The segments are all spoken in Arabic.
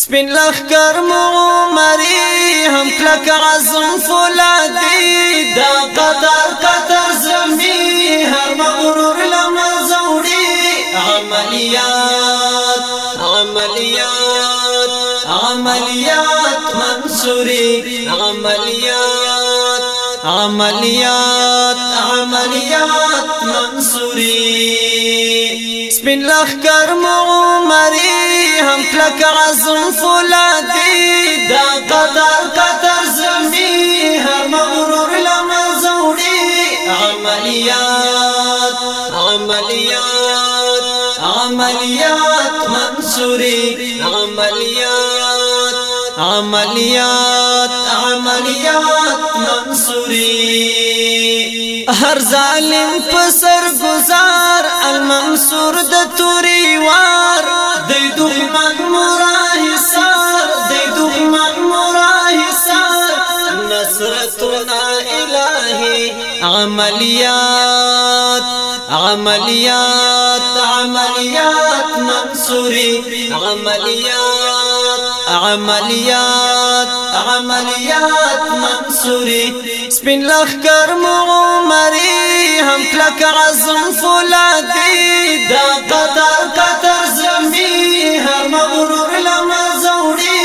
سپین لخکر مری هم کلک عزم فولادی. دا قطر قطر زمی هر مغرور لمزوری عملیات عملیات عملیات منصوری. عملیات عملیات عملیات منصوری. سپین لخکر مری هم کلک عزم فولادی دا قطر قطر زمی هر مغرور لمزوری عملیات عملیات عملیات منصوری عملیات عملیات عملیات منصوری هر ظالم پسر گزار المنصور د توری وار. د دښمن مراه سار. د دښمن مراه سار. نصرتنا الهی عملیات عملیات عملیات منصوری عملیات عملیات عملیات منصوری سپین لخکر مری هم کلک عزم فولادی دا قطر قطر زمی هر مغرور لمزوری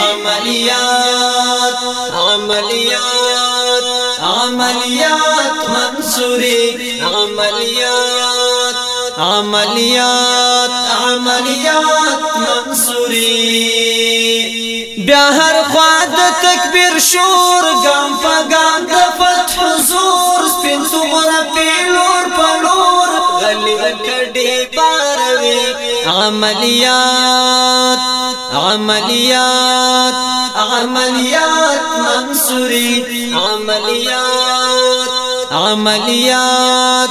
عملیات عملیات عملیات منصوری عملیات عملیات عملیات منصوری بیا هر خوا د تکبیر شور ګام په ګام د فتح حضور. سپین څومره پیلور پلور غلی کډي باروي. عملیات عملیات عملیات منصوري. عملیات عملیات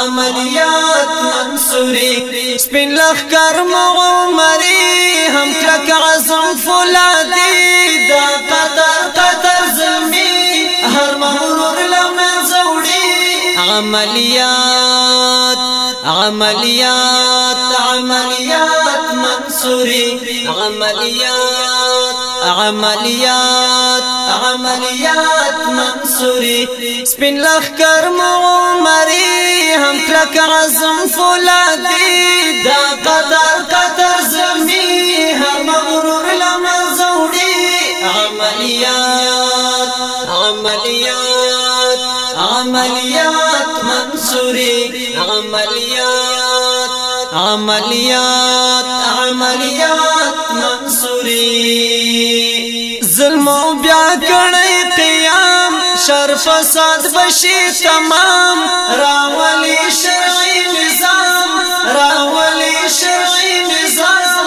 عملیات منصوري. سپین لخر مغمري هم کلک عزم فولادی دا قطر قطر زمین هر مغرور لمن زوڑی عملیات عملیات عملیات. منصوری عملیات عملیات عملیات منصوری سپین لخکر مغمری هم کلک عزم فولادی دا قطر قطر زمی هر مغرور لمزوری عملیات عملیات عملیات منصوری عملیات عملیات عملیات منصوری. ظلم او بیا کړی قیام، شر فساد بشي تمام. راولي شرعي نظام راولي شرعي نظام.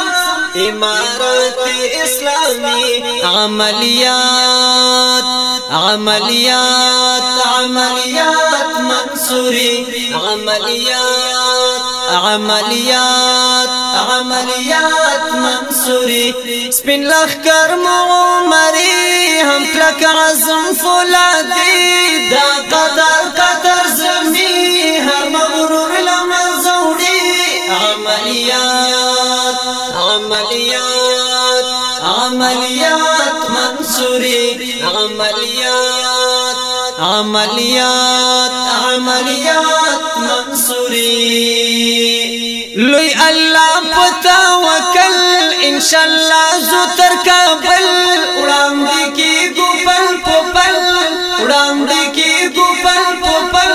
امارت اسلامی، عملیات عملیات عملیات منصوری. عملیات عملیات عملیات منصوری سپین لخکر مغمری هم کلک عزم فولادی دا قطر قطر زمی هر مغرور لمزوری عملیات عملیات عملیات منصوری عملیات عملیات عملیات منصوری۔ لوی الله پتا وکل ان شاء الله زو تر کابل وړاندې کی ګوپل پوپل وړاندې کی ګوپل پوپل۔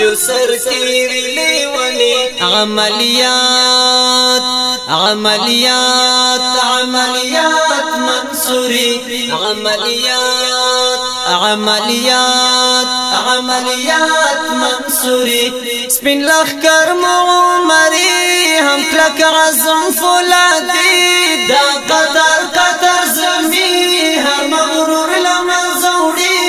یو سر کی لیونی عملیات عملیات عملیات منصوری۔ عملیات عملیات عملیات منصوری سپین لخکر مری هم کلک عزم فولادی دا قطر قطر زمی هر مغرور لمزوری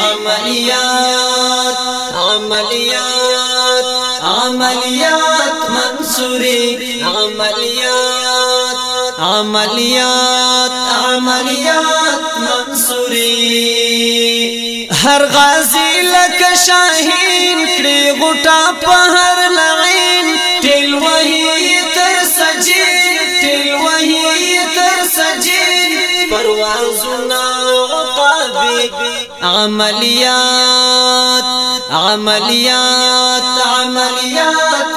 عملیات عملیات عملیات منصوری عملیات عملیات عملیات منصوری هر غازی لک شاهین کړي غټا په هر لعین تل وهي تر سجین تل وهي تر سجین. سجين پروازنا عقابي عمليات عمليات عمليات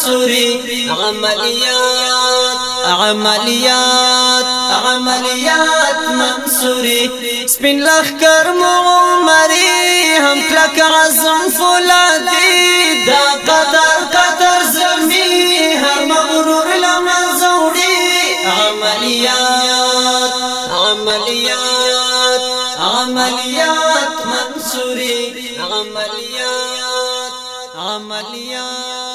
منصوري عمليات عمليات عمليات منصوري. سپین لخکر مغمری هم کلک عزم فولادی. دا قدر قدر زمی هر مغرور لما زوڑی. عملیات عملیات عملیات منصوری عملیات عملیات